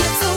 It's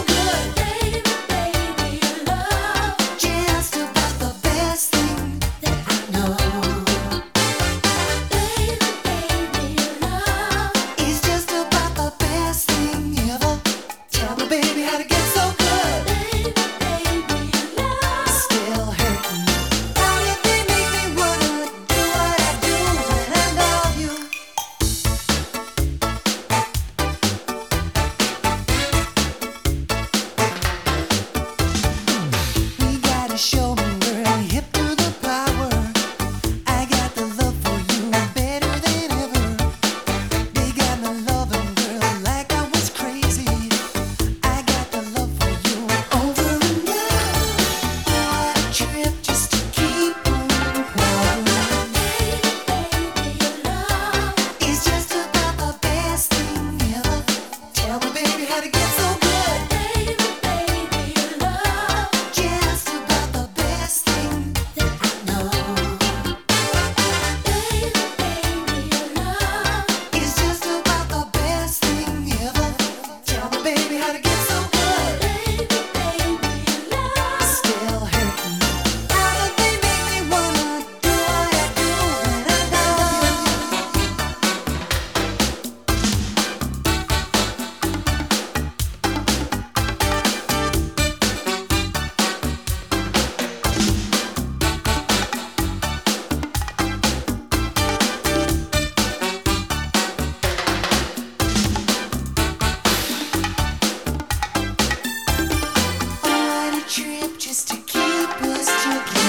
to keep us together.